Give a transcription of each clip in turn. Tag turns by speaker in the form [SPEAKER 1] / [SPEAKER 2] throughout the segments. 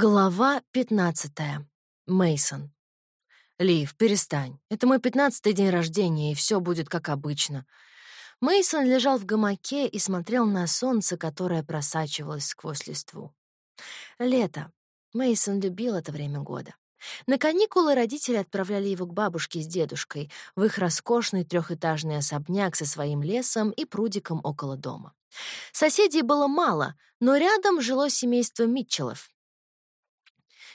[SPEAKER 1] Глава 15. Мейсон. Лив, перестань. Это мой пятнадцатый день рождения, и все будет как обычно. Мейсон лежал в гамаке и смотрел на солнце, которое просачивалось сквозь листву. Лето. Мейсон любил это время года. На каникулы родители отправляли его к бабушке с дедушкой в их роскошный трехэтажный особняк со своим лесом и прудиком около дома. Соседей было мало, но рядом жило семейство Митчеллов,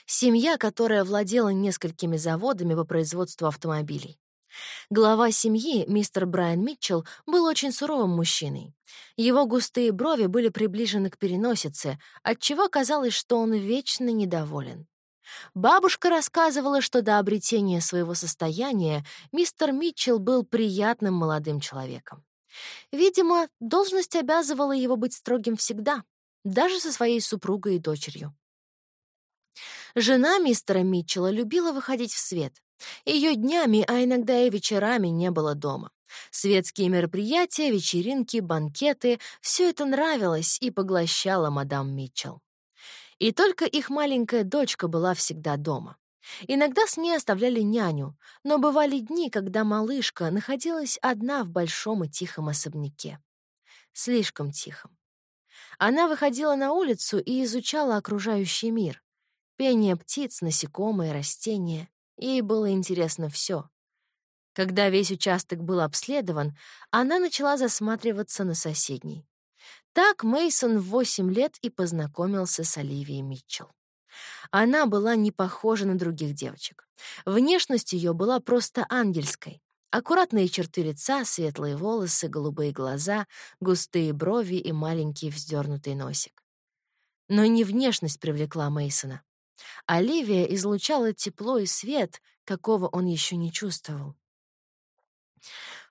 [SPEAKER 1] Семья, которая владела несколькими заводами по производству автомобилей. Глава семьи, мистер Брайан Митчелл, был очень суровым мужчиной. Его густые брови были приближены к переносице, отчего казалось, что он вечно недоволен. Бабушка рассказывала, что до обретения своего состояния мистер Митчелл был приятным молодым человеком. Видимо, должность обязывала его быть строгим всегда, даже со своей супругой и дочерью. Жена мистера Митчелла любила выходить в свет. Ее днями, а иногда и вечерами не было дома. Светские мероприятия, вечеринки, банкеты — все это нравилось и поглощало мадам Митчелл. И только их маленькая дочка была всегда дома. Иногда с ней оставляли няню, но бывали дни, когда малышка находилась одна в большом и тихом особняке. Слишком тихом. Она выходила на улицу и изучала окружающий мир. Пение птиц, насекомые, растения. Ей было интересно все. Когда весь участок был обследован, она начала засматриваться на соседний. Так Мейсон в 8 лет и познакомился с Оливией Митчелл. Она была не похожа на других девочек. Внешность ее была просто ангельской. Аккуратные черты лица, светлые волосы, голубые глаза, густые брови и маленький вздернутый носик. Но не внешность привлекла Мейсона. Оливия излучала тепло и свет, какого он еще не чувствовал.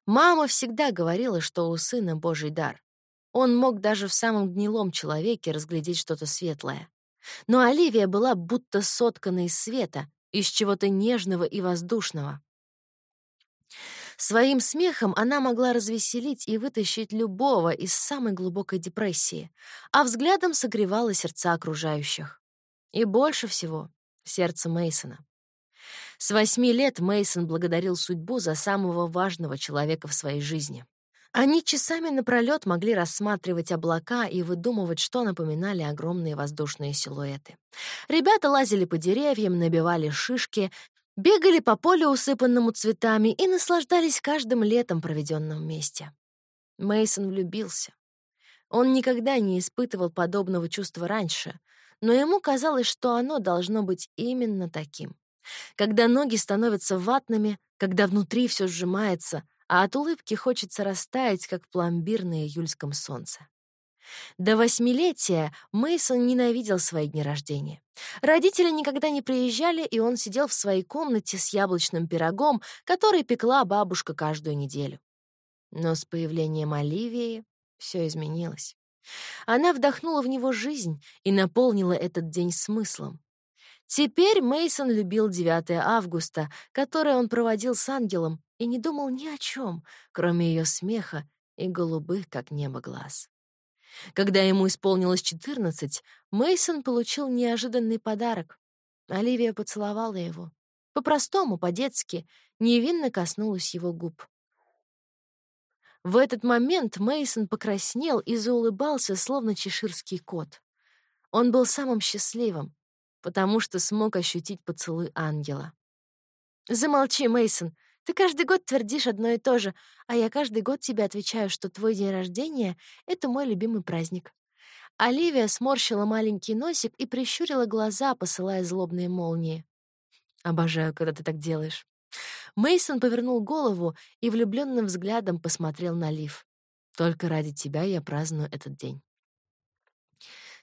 [SPEAKER 1] Мама всегда говорила, что у сына Божий дар. Он мог даже в самом гнилом человеке разглядеть что-то светлое. Но Оливия была будто соткана из света, из чего-то нежного и воздушного. Своим смехом она могла развеселить и вытащить любого из самой глубокой депрессии, а взглядом согревала сердца окружающих. И больше всего — сердце Мейсона. С восьми лет Мейсон благодарил судьбу за самого важного человека в своей жизни. Они часами напролёт могли рассматривать облака и выдумывать, что напоминали огромные воздушные силуэты. Ребята лазили по деревьям, набивали шишки, бегали по полю, усыпанному цветами, и наслаждались каждым летом, проведенным вместе. Мейсон влюбился. Он никогда не испытывал подобного чувства раньше, но ему казалось, что оно должно быть именно таким. Когда ноги становятся ватными, когда внутри все сжимается, а от улыбки хочется растаять, как пломбир на июльском солнце. До восьмилетия Мейсон ненавидел свои дни рождения. Родители никогда не приезжали, и он сидел в своей комнате с яблочным пирогом, который пекла бабушка каждую неделю. Но с появлением Оливии все изменилось. Она вдохнула в него жизнь и наполнила этот день смыслом. Теперь Мейсон любил 9 августа, которое он проводил с ангелом, и не думал ни о чем, кроме ее смеха и голубых, как небо, глаз. Когда ему исполнилось 14, Мейсон получил неожиданный подарок. Оливия поцеловала его. По-простому, по-детски, невинно коснулась его губ. В этот момент Мейсон покраснел и заулыбался, словно чеширский кот. Он был самым счастливым, потому что смог ощутить поцелуй ангела. Замолчи, Мейсон. Ты каждый год твердишь одно и то же, а я каждый год тебе отвечаю, что твой день рождения — это мой любимый праздник. Оливия сморщила маленький носик и прищурила глаза, посылая злобные молнии. Обожаю, когда ты так делаешь. Мейсон повернул голову и влюбленным взглядом посмотрел на Лив. «Только ради тебя я праздную этот день».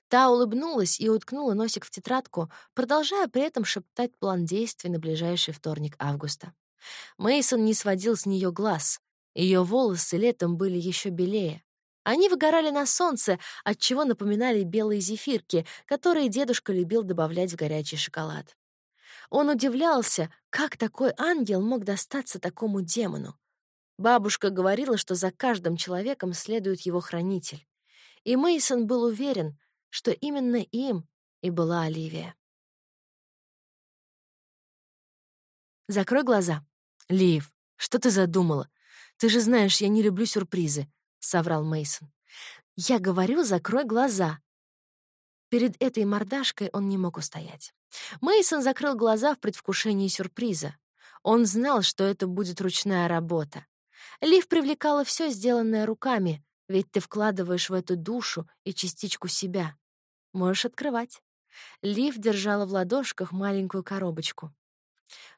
[SPEAKER 1] Та улыбнулась и уткнула носик в тетрадку, продолжая при этом шептать план действий на ближайший вторник августа. Мейсон не сводил с нее глаз. Ее волосы летом были еще белее. Они выгорали на солнце, отчего напоминали белые зефирки, которые дедушка любил добавлять в горячий шоколад. Он удивлялся, как такой ангел мог достаться такому демону. Бабушка говорила, что за каждым человеком следует его хранитель. И Мейсон был уверен, что именно им и была Оливия. Закрой глаза. Лив, что ты задумала? Ты же знаешь, я не люблю сюрпризы, соврал Мейсон. Я говорю, закрой глаза, Перед этой мордашкой он не мог устоять. Мейсон закрыл глаза в предвкушении сюрприза. Он знал, что это будет ручная работа. Лив привлекала все сделанное руками, ведь ты вкладываешь в эту душу и частичку себя. Можешь открывать. Лив держала в ладошках маленькую коробочку.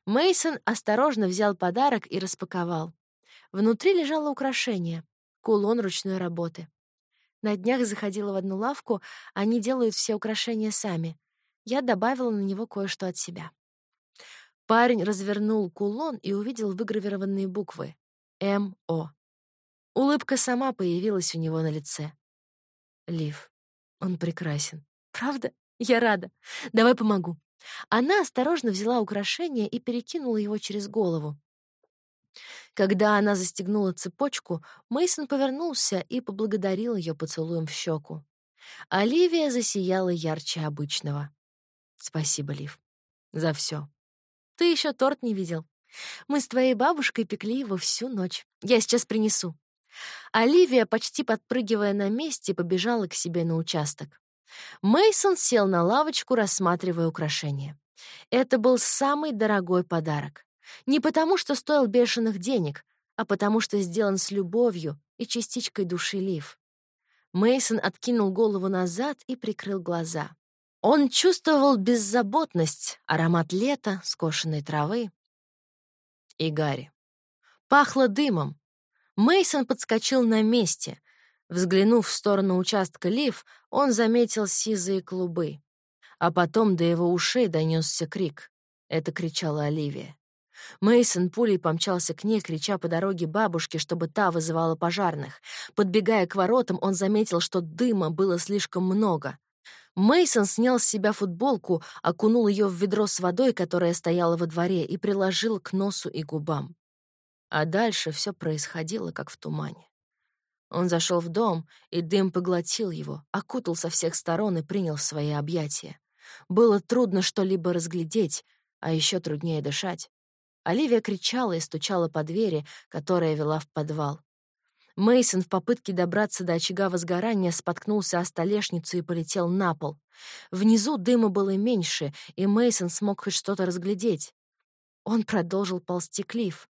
[SPEAKER 1] Мейсон осторожно взял подарок и распаковал. Внутри лежало украшение — кулон ручной работы. На днях заходила в одну лавку, они делают все украшения сами. Я добавила на него кое-что от себя. Парень развернул кулон и увидел выгравированные буквы «М.О». Улыбка сама появилась у него на лице. Лив, он прекрасен. Правда? Я рада. Давай помогу. Она осторожно взяла украшение и перекинула его через голову. Когда она застегнула цепочку, Мейсон повернулся и поблагодарил ее поцелуем в щеку. Оливия засияла ярче обычного. Спасибо, Лив, за все. Ты еще торт не видел. Мы с твоей бабушкой пекли его всю ночь. Я сейчас принесу. Оливия, почти подпрыгивая на месте, побежала к себе на участок. Мейсон сел на лавочку, рассматривая украшения. Это был самый дорогой подарок. Не потому, что стоил бешеных денег, а потому, что сделан с любовью и частичкой души Лив. Мейсон откинул голову назад и прикрыл глаза. Он чувствовал беззаботность, аромат лета, скошенной травы и Гарри. Пахло дымом. Мейсон подскочил на месте. Взглянув в сторону участка Лив, он заметил сизые клубы. А потом до его ушей донесся крик. Это кричала Оливия. Мейсон пулей помчался к ней, крича по дороге бабушке, чтобы та вызывала пожарных. Подбегая к воротам, он заметил, что дыма было слишком много. Мейсон снял с себя футболку, окунул ее в ведро с водой, которая стояла во дворе, и приложил к носу и губам. А дальше все происходило, как в тумане. Он зашел в дом, и дым поглотил его, окутал со всех сторон и принял в свои объятия. Было трудно что-либо разглядеть, а еще труднее дышать. Оливия кричала и стучала по двери, которая вела в подвал. Мейсон в попытке добраться до очага возгорания споткнулся о столешницу и полетел на пол. Внизу дыма было меньше, и Мейсон смог хоть что-то разглядеть. Он продолжил ползти клифф.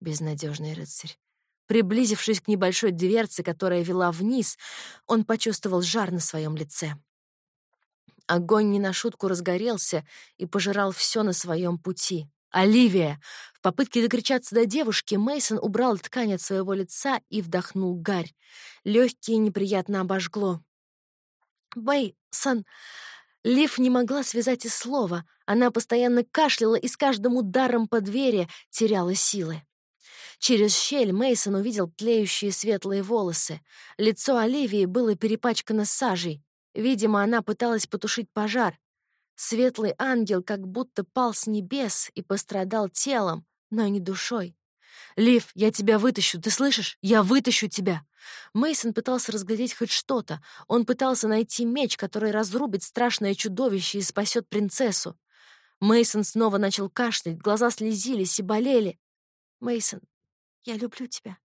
[SPEAKER 1] Безнадежный рыцарь. Приблизившись к небольшой дверце, которая вела вниз, он почувствовал жар на своем лице. Огонь не на шутку разгорелся и пожирал все на своем пути. «Оливия!» В попытке докричаться до девушки Мейсон убрал ткань от своего лица и вдохнул гарь. Легкие неприятно обожгло. «Мейсон!» Лив не могла связать и слова. Она постоянно кашляла и с каждым ударом по двери теряла силы. Через щель Мейсон увидел тлеющие светлые волосы. Лицо Оливии было перепачкано сажей. Видимо, она пыталась потушить пожар. Светлый ангел как будто пал с небес и пострадал телом, но не душой. «Лив, я тебя вытащу, ты слышишь? Я вытащу тебя!» Мейсон пытался разглядеть хоть что-то. Он пытался найти меч, который разрубит страшное чудовище и спасет принцессу. Мейсон снова начал кашлять, глаза слезились и болели. Мейсон, я люблю тебя.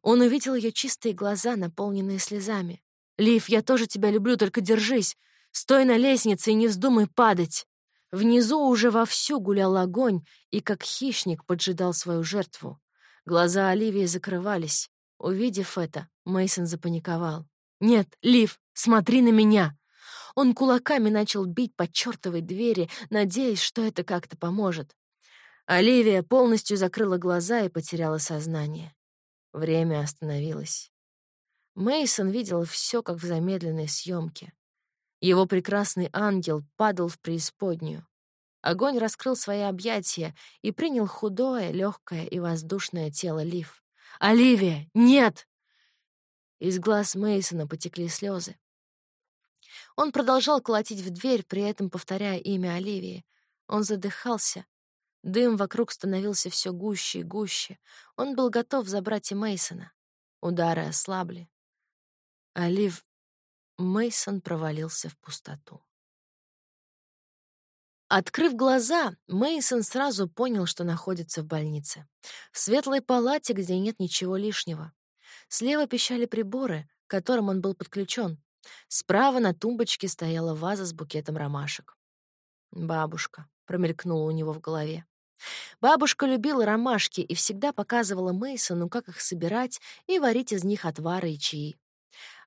[SPEAKER 1] Он увидел ее чистые глаза, наполненные слезами. Лив, я тоже тебя люблю, только держись. Стой на лестнице и не вздумай падать!» Внизу уже вовсю гулял огонь и, как хищник, поджидал свою жертву. Глаза Оливии закрывались. Увидев это, Мейсон запаниковал. «Нет, Лив, смотри на меня!» Он кулаками начал бить по чертовой двери, надеясь, что это как-то поможет. Оливия полностью закрыла глаза и потеряла сознание. Время остановилось. Мейсон видел все, как в замедленной съемке. Его прекрасный ангел падал в преисподнюю. Огонь раскрыл свои объятия и принял худое, легкое и воздушное тело Лив. «Оливия, нет!» Из глаз Мейсона потекли слезы. Он продолжал колотить в дверь, при этом повторяя имя Оливии. Он задыхался. Дым вокруг становился все гуще и гуще. Он был готов забрать и Мейсона. Удары ослабли. Олив Мейсон провалился в пустоту. Открыв глаза, Мейсон сразу понял, что находится в больнице. В светлой палате, где нет ничего лишнего. Слева пищали приборы, к которым он был подключен. Справа на тумбочке стояла ваза с букетом ромашек. «Бабушка», — промелькнула у него в голове. Бабушка любила ромашки и всегда показывала Мейсону, как их собирать и варить из них отвары и чаи.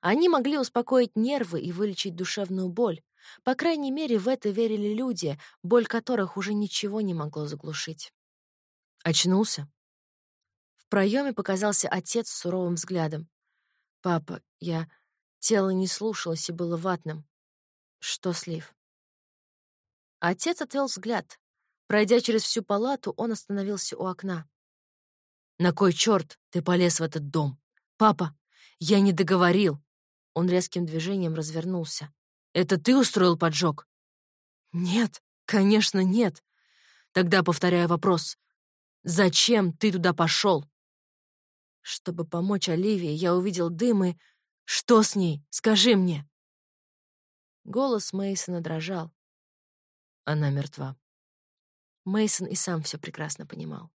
[SPEAKER 1] Они могли успокоить нервы и вылечить душевную боль. По крайней мере, в это верили люди, боль которых уже ничего не могло заглушить. Очнулся. В проеме показался отец с суровым взглядом. «Папа, я...» Тело не слушалось и было ватным. «Что, Слив?» Отец отвел взгляд. Пройдя через всю палату, он остановился у окна. «На кой черт ты полез в этот дом? Папа, я не договорил!» Он резким движением развернулся. «Это ты устроил поджог?» «Нет, конечно, нет. Тогда повторяю вопрос. Зачем ты туда пошел?» Чтобы помочь Оливии, я увидел дым и... Что с ней? Скажи мне. Голос Мейсона дрожал. Она мертва. Мейсон и сам все прекрасно понимал.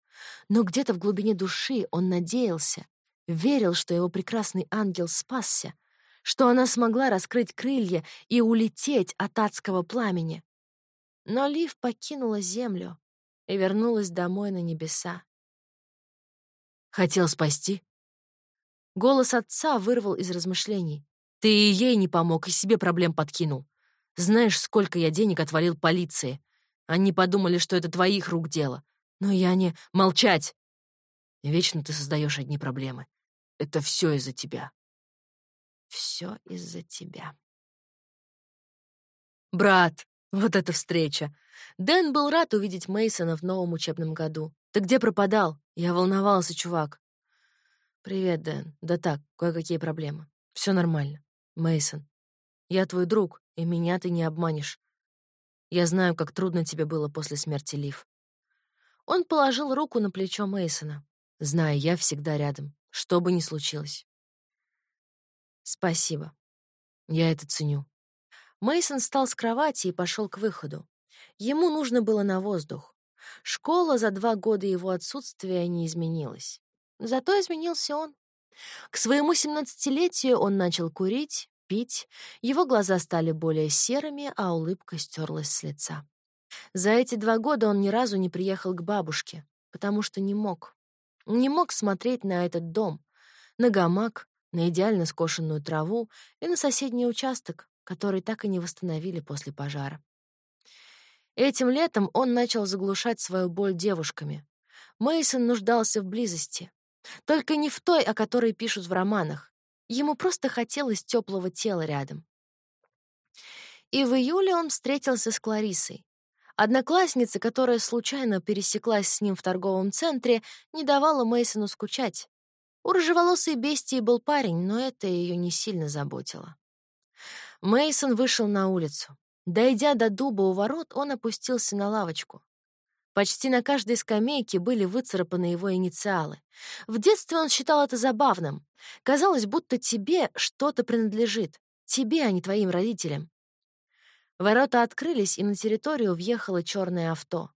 [SPEAKER 1] Но где-то в глубине души он надеялся, верил, что его прекрасный ангел спасся, что она смогла раскрыть крылья и улететь от адского пламени. Но Лив покинула землю и вернулась домой на небеса. Хотел спасти? Голос отца вырвал из размышлений. Ты и ей не помог, и себе проблем подкинул. Знаешь, сколько я денег отвалил полиции. Они подумали, что это твоих рук дело. Но я не... Молчать! Вечно ты создаешь одни проблемы. Это все из-за тебя все из-за тебя. Брат, вот эта встреча. Дэн был рад увидеть Мейсона в новом учебном году. Ты где пропадал? Я волновался, чувак. Привет, Дэн. Да так, кое-какие проблемы. Все нормально. Мейсон, я твой друг, и меня ты не обманешь. Я знаю, как трудно тебе было после смерти Лив. Он положил руку на плечо Мейсона. Знаю, я всегда рядом, что бы ни случилось. Спасибо. Я это ценю. Мейсон встал с кровати и пошел к выходу. Ему нужно было на воздух. Школа за два года его отсутствия не изменилась. Зато изменился он. К своему семнадцатилетию он начал курить, пить, его глаза стали более серыми, а улыбка стерлась с лица. За эти два года он ни разу не приехал к бабушке, потому что не мог. Не мог смотреть на этот дом, на гамак, на идеально скошенную траву и на соседний участок, который так и не восстановили после пожара. Этим летом он начал заглушать свою боль девушками. Мейсон нуждался в близости. Только не в той, о которой пишут в романах. Ему просто хотелось теплого тела рядом. И в июле он встретился с Кларисой. Одноклассница, которая случайно пересеклась с ним в торговом центре, не давала Мейсону скучать. У рыжеволосой бестии был парень, но это ее не сильно заботило. Мейсон вышел на улицу. Дойдя до дуба у ворот, он опустился на лавочку. Почти на каждой скамейке были выцарапаны его инициалы. В детстве он считал это забавным. Казалось, будто тебе что-то принадлежит. Тебе, а не твоим родителям. Ворота открылись, и на территорию въехало черное авто.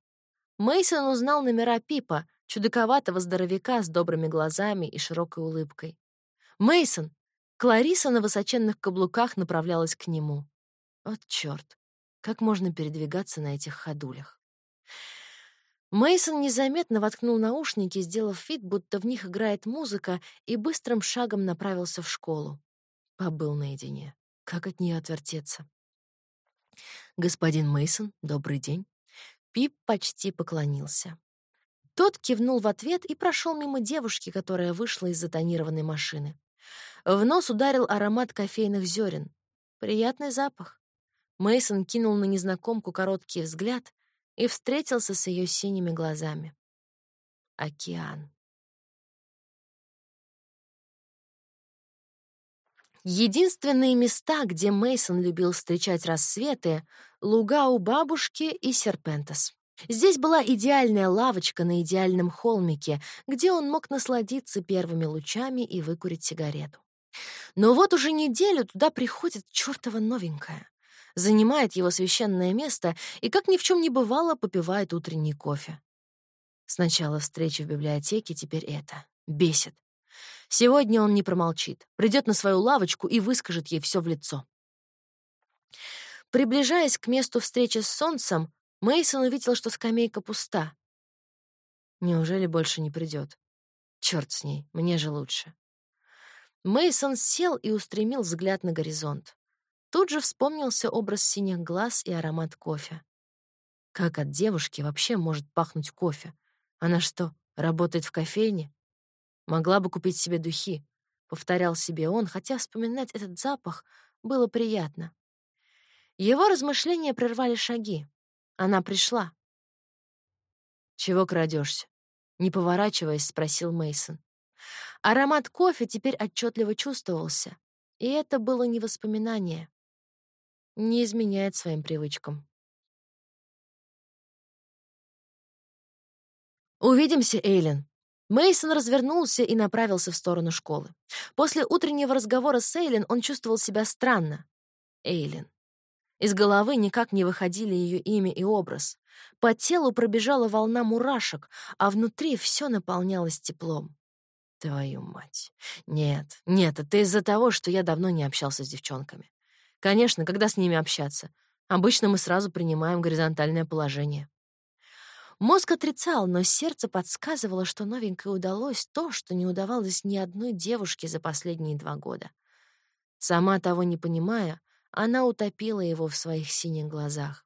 [SPEAKER 1] Мейсон узнал номера Пипа, чудаковатого здоровяка с добрыми глазами и широкой улыбкой. Мейсон! Клариса на высоченных каблуках направлялась к нему. Вот чёрт, как можно передвигаться на этих ходулях? Мейсон незаметно воткнул наушники, сделав вид, будто в них играет музыка, и быстрым шагом направился в школу. Побыл наедине. Как от нее отвертеться? Господин Мейсон, добрый день. Пип почти поклонился. Тот кивнул в ответ и прошел мимо девушки, которая вышла из затонированной машины. В нос ударил аромат кофейных зерен. Приятный запах. Мейсон кинул на незнакомку короткий взгляд и встретился с ее синими глазами. Океан. Единственные места, где Мейсон любил встречать рассветы — луга у бабушки и Серпентас. Здесь была идеальная лавочка на идеальном холмике, где он мог насладиться первыми лучами и выкурить сигарету. Но вот уже неделю туда приходит чертова новенькая. занимает его священное место и, как ни в чем не бывало, попивает утренний кофе. Сначала встреча в библиотеке, теперь это. Бесит. Сегодня он не промолчит, придет на свою лавочку и выскажет ей все в лицо. Приближаясь к месту встречи с солнцем, Мейсон увидел, что скамейка пуста. Неужели больше не придет? Черт с ней, мне же лучше. Мейсон сел и устремил взгляд на горизонт. Тут же вспомнился образ синих глаз и аромат кофе. Как от девушки вообще может пахнуть кофе? Она что, работает в кофейне? Могла бы купить себе духи, повторял себе он, хотя вспоминать этот запах было приятно. Его размышления прервали шаги. Она пришла. Чего крадешься? Не поворачиваясь, спросил Мейсон. Аромат кофе теперь отчетливо чувствовался, и это было не воспоминание. Не изменяет своим привычкам. Увидимся, Эйлин. Мейсон развернулся и направился в сторону школы. После утреннего разговора с Эйлин он чувствовал себя странно. Эйлин. Из головы никак не выходили ее имя и образ. По телу пробежала волна мурашек, а внутри все наполнялось теплом. Твою мать. Нет, нет, это из-за того, что я давно не общался с девчонками. Конечно, когда с ними общаться? Обычно мы сразу принимаем горизонтальное положение. Мозг отрицал, но сердце подсказывало, что новенькой удалось то, что не удавалось ни одной девушке за последние два года. Сама того не понимая, она утопила его в своих синих глазах.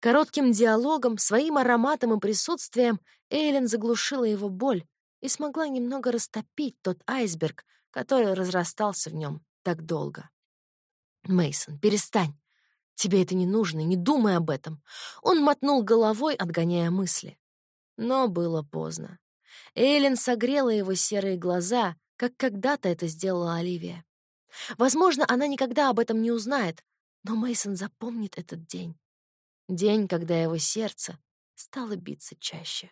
[SPEAKER 1] Коротким диалогом, своим ароматом и присутствием Эйлин заглушила его боль и смогла немного растопить тот айсберг, который разрастался в нем так долго. Мейсон, перестань. Тебе это не нужно, не думай об этом. Он мотнул головой, отгоняя мысли. Но было поздно. Эйлин согрела его серые глаза, как когда-то это сделала Оливия. Возможно, она никогда об этом не узнает, но Мейсон запомнит этот день. День, когда его сердце стало биться чаще.